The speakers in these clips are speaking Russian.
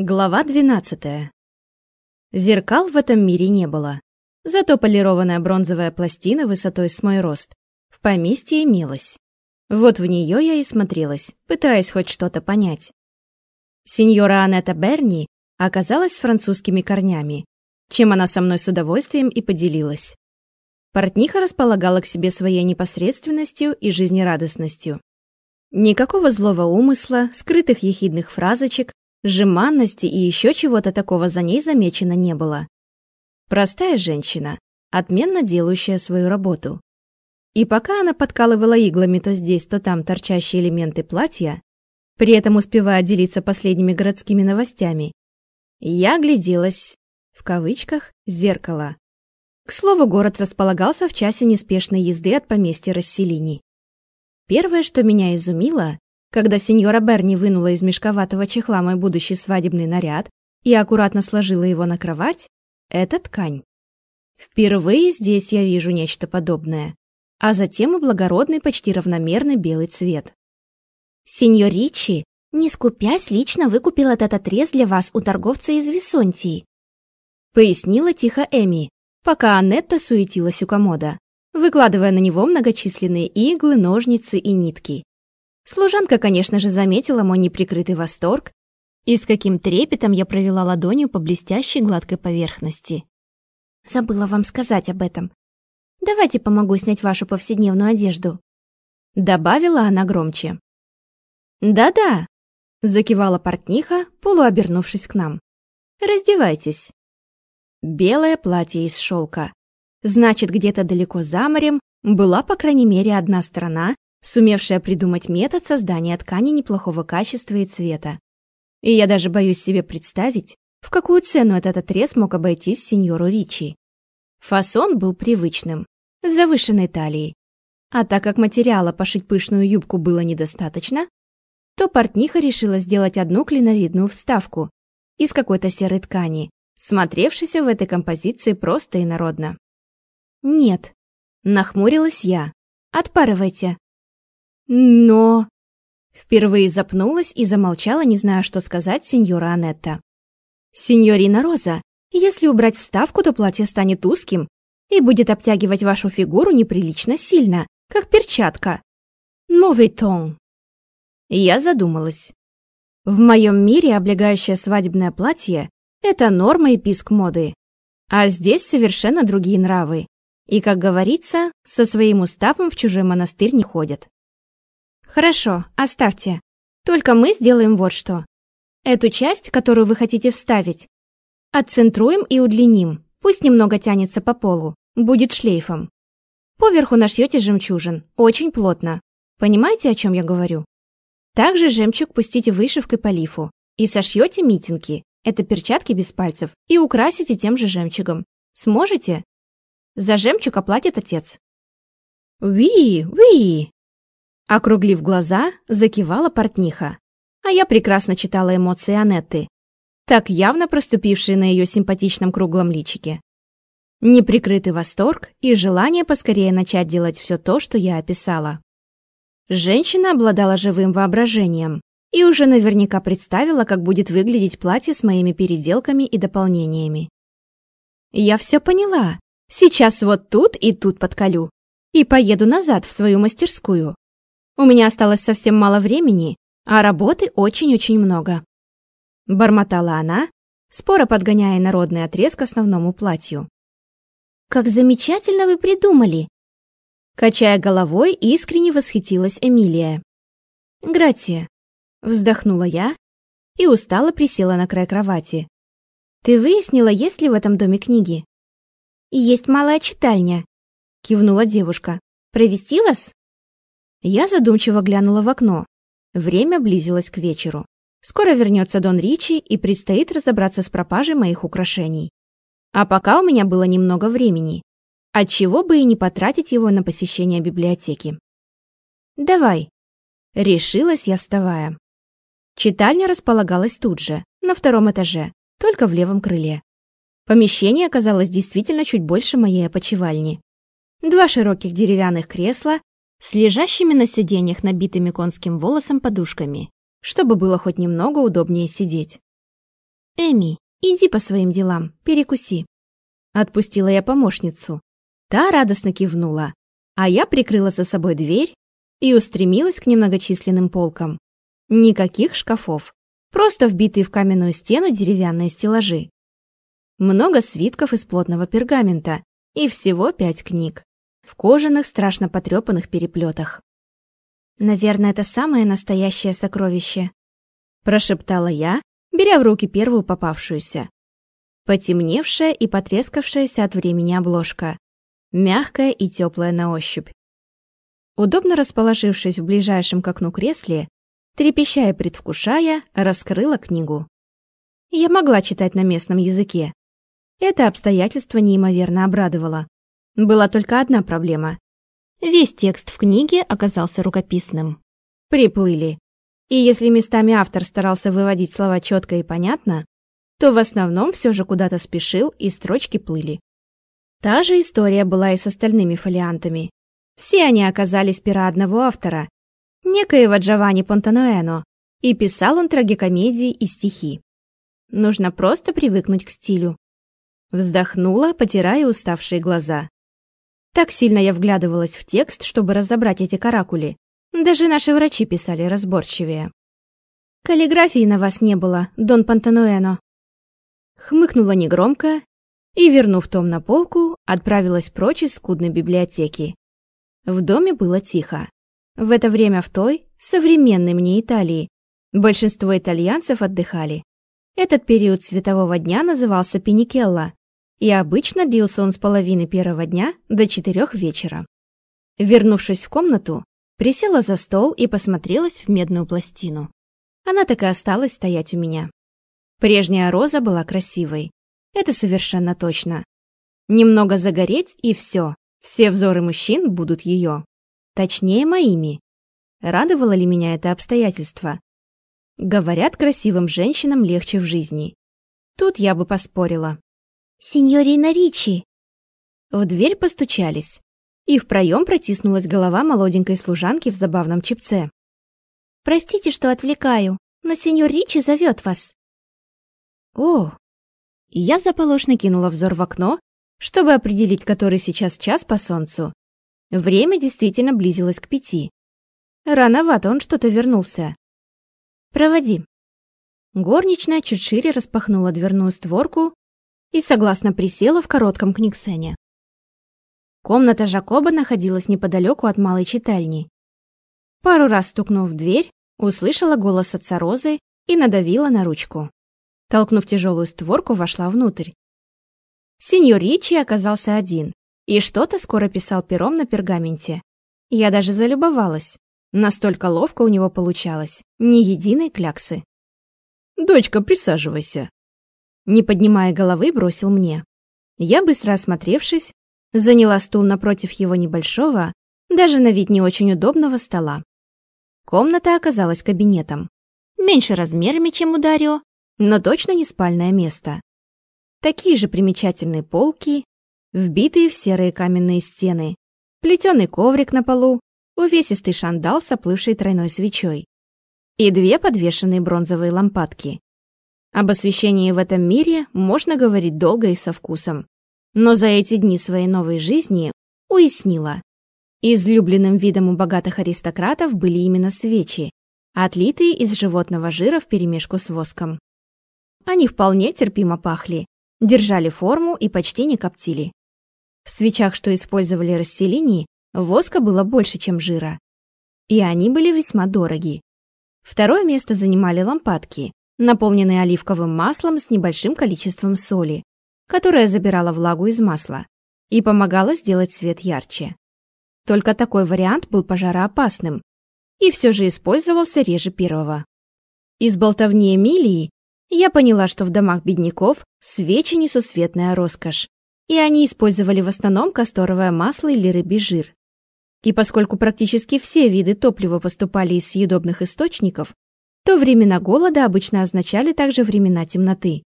Глава 12. Зеркал в этом мире не было. Зато полированная бронзовая пластина высотой с мой рост в поместье имелась. Вот в нее я и смотрелась, пытаясь хоть что-то понять. Сеньора Анетта Берни оказалась с французскими корнями, чем она со мной с удовольствием и поделилась. Портниха располагала к себе своей непосредственностью и жизнерадостностью. Никакого злого умысла, скрытых ехидных фразочек, Жеманности и еще чего-то такого за ней замечено не было. Простая женщина, отменно делающая свою работу. И пока она подкалывала иглами то здесь, то там торчащие элементы платья, при этом успевая делиться последними городскими новостями, я гляделась, в кавычках, зеркало. К слову, город располагался в часе неспешной езды от поместья расселений. Первое, что меня изумило, когда сеньора Берни вынула из мешковатого чехла мой будущий свадебный наряд и аккуратно сложила его на кровать, это ткань. Впервые здесь я вижу нечто подобное, а затем и благородный почти равномерный белый цвет. Сеньор Ричи, не скупясь, лично выкупил этот отрез для вас у торговца из Висонтии. Пояснила тихо Эми, пока Анетта суетилась у комода, выкладывая на него многочисленные иглы, ножницы и нитки. Служанка, конечно же, заметила мой неприкрытый восторг и с каким трепетом я провела ладонью по блестящей гладкой поверхности. «Забыла вам сказать об этом. Давайте помогу снять вашу повседневную одежду», — добавила она громче. «Да-да», — закивала портниха, полуобернувшись к нам. «Раздевайтесь». Белое платье из шелка. Значит, где-то далеко за морем была, по крайней мере, одна страна, сумевшая придумать метод создания ткани неплохого качества и цвета. И я даже боюсь себе представить, в какую цену этот отрез мог обойтись сеньору Ричи. Фасон был привычным, с завышенной талией. А так как материала пошить пышную юбку было недостаточно, то портниха решила сделать одну клиновидную вставку из какой-то серой ткани, смотревшейся в этой композиции просто и народно. «Нет», — нахмурилась я, — «отпарывайте». Но... Впервые запнулась и замолчала, не зная, что сказать сеньора Анетта. «Сеньорина Роза, если убрать вставку, то платье станет узким и будет обтягивать вашу фигуру неприлично сильно, как перчатка. Новый тон». Я задумалась. В моем мире облегающее свадебное платье – это норма и писк моды. А здесь совершенно другие нравы. И, как говорится, со своим уставом в чужой монастырь не ходят. Хорошо, оставьте. Только мы сделаем вот что. Эту часть, которую вы хотите вставить, отцентруем и удлиним. Пусть немного тянется по полу, будет шлейфом. Поверху нашьете жемчужин, очень плотно. Понимаете, о чем я говорю? Также жемчуг пустите вышивкой по лифу и сошьете митинги, это перчатки без пальцев, и украсите тем же жемчугом. Сможете? За жемчуг оплатит отец. «Уи, уи!» Округлив глаза, закивала портниха. А я прекрасно читала эмоции Анетты, так явно проступившие на ее симпатичном круглом личике. Неприкрытый восторг и желание поскорее начать делать все то, что я описала. Женщина обладала живым воображением и уже наверняка представила, как будет выглядеть платье с моими переделками и дополнениями. Я все поняла. Сейчас вот тут и тут подколю. И поеду назад в свою мастерскую. У меня осталось совсем мало времени, а работы очень-очень много. Бормотала она, споро подгоняя народный отрез к основному платью. «Как замечательно вы придумали!» Качая головой, искренне восхитилась Эмилия. «Гратия», — вздохнула я и устало присела на край кровати. «Ты выяснила, есть ли в этом доме книги?» «Есть малая читальня», — кивнула девушка. «Провести вас?» Я задумчиво глянула в окно. Время близилось к вечеру. Скоро вернется Дон Ричи и предстоит разобраться с пропажей моих украшений. А пока у меня было немного времени. Отчего бы и не потратить его на посещение библиотеки. «Давай», — решилась я, вставая. Читальня располагалась тут же, на втором этаже, только в левом крыле. Помещение оказалось действительно чуть больше моей опочивальни. Два широких деревянных кресла с лежащими на сиденьях набитыми конским волосом подушками, чтобы было хоть немного удобнее сидеть. Эми, иди по своим делам, перекуси. Отпустила я помощницу. Та радостно кивнула, а я прикрыла за собой дверь и устремилась к немногочисленным полкам. Никаких шкафов, просто вбитые в каменную стену деревянные стеллажи. Много свитков из плотного пергамента и всего пять книг в кожаных, страшно потрепанных переплетах. «Наверное, это самое настоящее сокровище», – прошептала я, беря в руки первую попавшуюся. Потемневшая и потрескавшаяся от времени обложка, мягкая и теплая на ощупь. Удобно расположившись в ближайшем к окну кресле, трепеща и предвкушая, раскрыла книгу. Я могла читать на местном языке. Это обстоятельство неимоверно обрадовало. Была только одна проблема. Весь текст в книге оказался рукописным. Приплыли. И если местами автор старался выводить слова четко и понятно, то в основном все же куда-то спешил и строчки плыли. Та же история была и с остальными фолиантами. Все они оказались пера одного автора, некоего Джованни Понтануэно, и писал он трагикомедии и стихи. Нужно просто привыкнуть к стилю. Вздохнула, потирая уставшие глаза. Так сильно я вглядывалась в текст, чтобы разобрать эти каракули. Даже наши врачи писали разборчивее. «Каллиграфии на вас не было, Дон Пантануэно». Хмыкнула негромко и, вернув том на полку, отправилась прочь из скудной библиотеки. В доме было тихо. В это время в той, современной мне Италии, большинство итальянцев отдыхали. Этот период светового дня назывался Пеникелла, и обычно длился он с половины первого дня до четырех вечера. Вернувшись в комнату, присела за стол и посмотрелась в медную пластину. Она так и осталась стоять у меня. Прежняя роза была красивой. Это совершенно точно. Немного загореть и все. Все взоры мужчин будут ее. Точнее, моими. Радовало ли меня это обстоятельство? Говорят, красивым женщинам легче в жизни. Тут я бы поспорила. «Синьорина Ричи!» В дверь постучались, и в проем протиснулась голова молоденькой служанки в забавном чипце. «Простите, что отвлекаю, но сеньор Ричи зовет вас». «О!» Я заполошно кинула взор в окно, чтобы определить, который сейчас час по солнцу. Время действительно близилось к пяти. Рановато он что-то вернулся. «Проводи». Горничная чуть шире распахнула дверную створку, и согласно присела в коротком книгсене. Комната Жакоба находилась неподалеку от малой читальни. Пару раз стукнув в дверь, услышала голос отца Розы и надавила на ручку. Толкнув тяжелую створку, вошла внутрь. Сеньор Ричи оказался один и что-то скоро писал пером на пергаменте. Я даже залюбовалась. Настолько ловко у него получалось, ни единой кляксы. «Дочка, присаживайся», не поднимая головы, бросил мне. Я, быстро осмотревшись, заняла стул напротив его небольшого, даже на вид не очень удобного стола. Комната оказалась кабинетом. Меньше размерами, чем у Дарио, но точно не спальное место. Такие же примечательные полки, вбитые в серые каменные стены, плетеный коврик на полу, увесистый шандал с оплывшей тройной свечой и две подвешенные бронзовые лампадки. Об освещении в этом мире можно говорить долго и со вкусом. Но за эти дни своей новой жизни уяснила. Излюбленным видом у богатых аристократов были именно свечи, отлитые из животного жира вперемешку с воском. Они вполне терпимо пахли, держали форму и почти не коптили. В свечах, что использовали расселини, воска было больше, чем жира. И они были весьма дороги. Второе место занимали лампадки, наполненный оливковым маслом с небольшим количеством соли, которая забирала влагу из масла и помогала сделать свет ярче. Только такой вариант был пожароопасным и все же использовался реже первого. Из болтовни Эмилии я поняла, что в домах бедняков свечи несусветная роскошь, и они использовали в основном касторовое масло или рыбий жир. И поскольку практически все виды топлива поступали из съедобных источников, то времена голода обычно означали также времена темноты.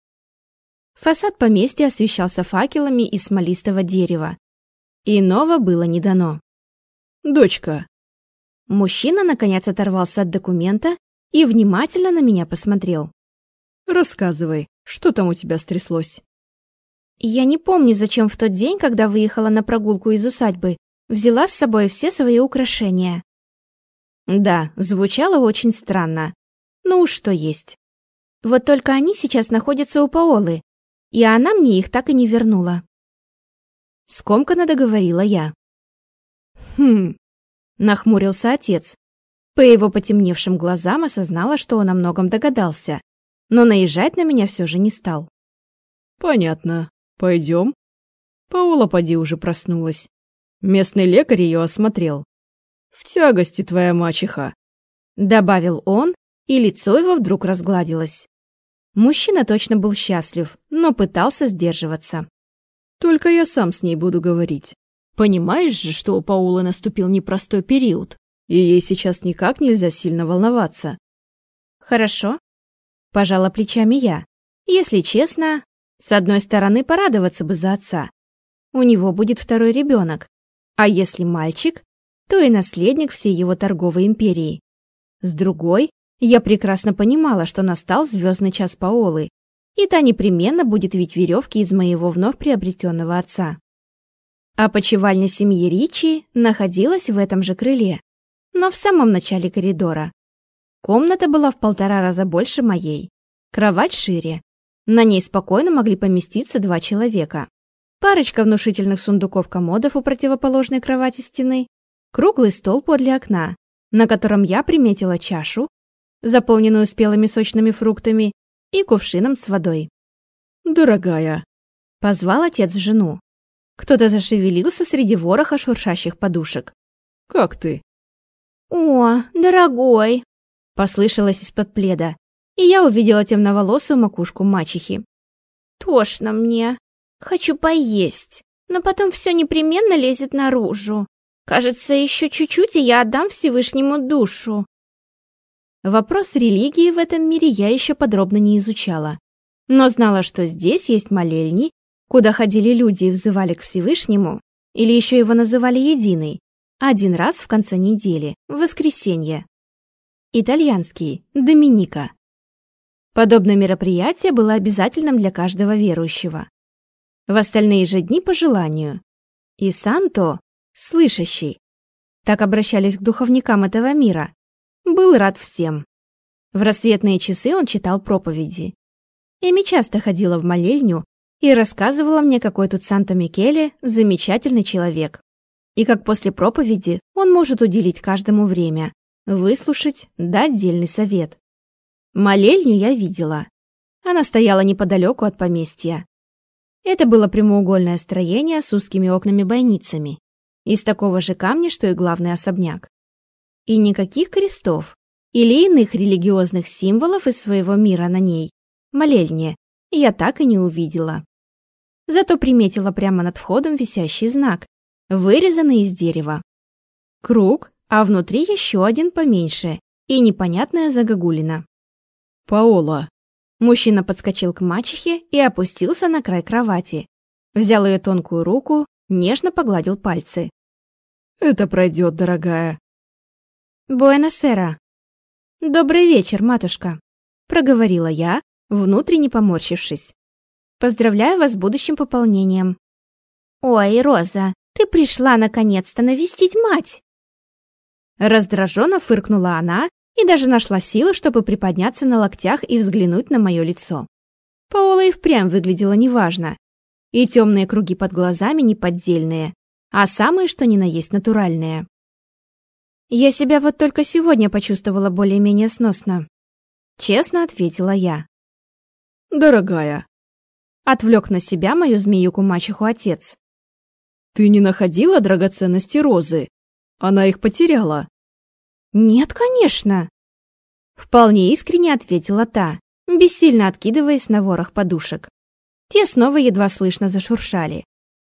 Фасад поместья освещался факелами из смолистого дерева. Иного было не дано. «Дочка!» Мужчина, наконец, оторвался от документа и внимательно на меня посмотрел. «Рассказывай, Что там у тебя стряслось?» «Я не помню, зачем в тот день, когда выехала на прогулку из усадьбы, взяла с собой все свои украшения». Да, звучало очень странно. Ну уж что есть. Вот только они сейчас находятся у Паолы, и она мне их так и не вернула. Скомканно договорила я. «Хм...» — нахмурился отец. По его потемневшим глазам осознала, что он о многом догадался, но наезжать на меня все же не стал. «Понятно. Пойдем?» Паула поди уже проснулась. Местный лекарь ее осмотрел. «В тягости твоя мачеха», — добавил он, и лицо его вдруг разгладилось. Мужчина точно был счастлив, но пытался сдерживаться. Только я сам с ней буду говорить. Понимаешь же, что у Паулы наступил непростой период, и ей сейчас никак нельзя сильно волноваться. Хорошо. Пожала плечами я. Если честно, с одной стороны, порадоваться бы за отца. У него будет второй ребенок. А если мальчик, то и наследник всей его торговой империи. С другой, я прекрасно понимала, что настал звездный час Паолы, и та непременно будет вить веревки из моего вновь приобретенного отца. А почевальня семьи Ричи находилась в этом же крыле, но в самом начале коридора. Комната была в полтора раза больше моей, кровать шире. На ней спокойно могли поместиться два человека. Парочка внушительных сундуков-комодов у противоположной кровати стены, круглый стол подле окна, на котором я приметила чашу, заполненную спелыми сочными фруктами, и кувшином с водой. «Дорогая», — позвал отец жену. Кто-то зашевелился среди вороха шуршащих подушек. «Как ты?» «О, дорогой!» — послышалось из-под пледа, и я увидела темноволосую макушку мачехи. «Тошно мне. Хочу поесть, но потом все непременно лезет наружу. Кажется, еще чуть-чуть, и я отдам Всевышнему душу. Вопрос религии в этом мире я еще подробно не изучала, но знала, что здесь есть молельни, куда ходили люди и взывали к Всевышнему, или еще его называли Единый, один раз в конце недели, в воскресенье. Итальянский, Доминика. Подобное мероприятие было обязательным для каждого верующего. В остальные же дни по желанию. И Санто, слышащий, так обращались к духовникам этого мира, был рад всем. В рассветные часы он читал проповеди. Эми часто ходила в молельню и рассказывала мне, какой тут Санта-Микеле замечательный человек. И как после проповеди он может уделить каждому время, выслушать, дать дельный совет. Молельню я видела. Она стояла неподалеку от поместья. Это было прямоугольное строение с узкими окнами-бойницами, из такого же камня, что и главный особняк. И никаких крестов или иных религиозных символов из своего мира на ней, молельне, я так и не увидела. Зато приметила прямо над входом висящий знак, вырезанный из дерева. Круг, а внутри еще один поменьше и непонятная загогулина. «Паола!» Мужчина подскочил к мачехе и опустился на край кровати. Взял ее тонкую руку, нежно погладил пальцы. «Это пройдет, дорогая. «Буэносера». «Добрый вечер, матушка», — проговорила я, внутренне поморщившись. «Поздравляю вас с будущим пополнением». «Ой, Роза, ты пришла наконец-то навестить мать!» Раздраженно фыркнула она и даже нашла силы, чтобы приподняться на локтях и взглянуть на мое лицо. Паола и впрямь выглядела неважно. И темные круги под глазами неподдельные, а самые что ни на есть натуральные. Я себя вот только сегодня почувствовала более-менее сносно. Честно ответила я. «Дорогая», — отвлек на себя мою змеюку-мачеху отец. «Ты не находила драгоценности Розы? Она их потеряла». «Нет, конечно», — вполне искренне ответила та, бессильно откидываясь на ворох подушек. Те снова едва слышно зашуршали.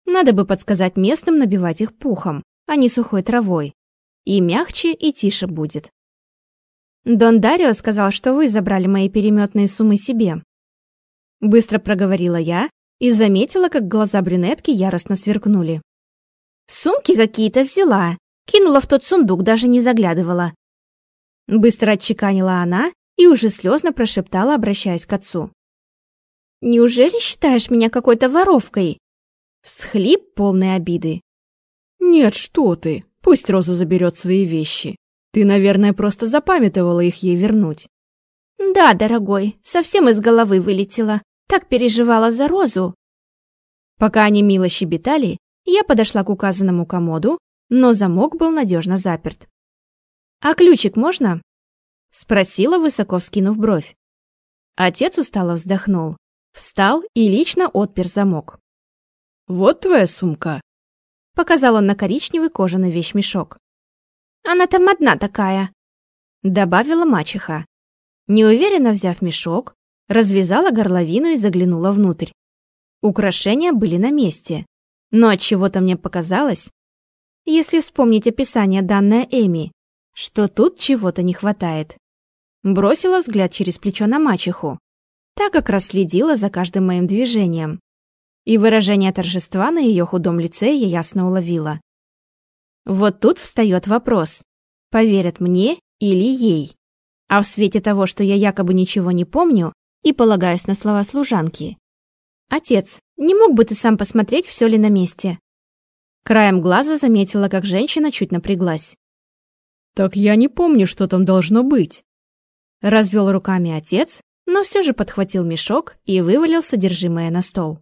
Надо бы подсказать местным набивать их пухом, а не сухой травой. И мягче, и тише будет. Дон Дарио сказал, что вы забрали мои переметные суммы себе. Быстро проговорила я и заметила, как глаза брюнетки яростно сверкнули. Сумки какие-то взяла, кинула в тот сундук, даже не заглядывала. Быстро отчеканила она и уже слезно прошептала, обращаясь к отцу. Неужели считаешь меня какой-то воровкой?» Всхлип полной обиды. «Нет, что ты. Пусть Роза заберет свои вещи. Ты, наверное, просто запамятовала их ей вернуть». «Да, дорогой, совсем из головы вылетела. Так переживала за Розу». Пока они мило щебетали, я подошла к указанному комоду, но замок был надежно заперт. «А ключик можно?» — спросила, высоко вскинув бровь. Отец устало вздохнул, встал и лично отпер замок. «Вот твоя сумка», — показал он на коричневый кожаный вещмешок. «Она там одна такая», — добавила мачеха. Неуверенно взяв мешок, развязала горловину и заглянула внутрь. Украшения были на месте, но от чего-то мне показалось, если вспомнить описание данное Эми, что тут чего-то не хватает. Бросила взгляд через плечо на мачеху, так как расследила за каждым моим движением. И выражение торжества на ее худом лице я ясно уловила. Вот тут встает вопрос, поверят мне или ей. А в свете того, что я якобы ничего не помню и полагаюсь на слова служанки. «Отец, не мог бы ты сам посмотреть, все ли на месте?» Краем глаза заметила, как женщина чуть напряглась. «Так я не помню, что там должно быть». Развел руками отец, но все же подхватил мешок и вывалил содержимое на стол.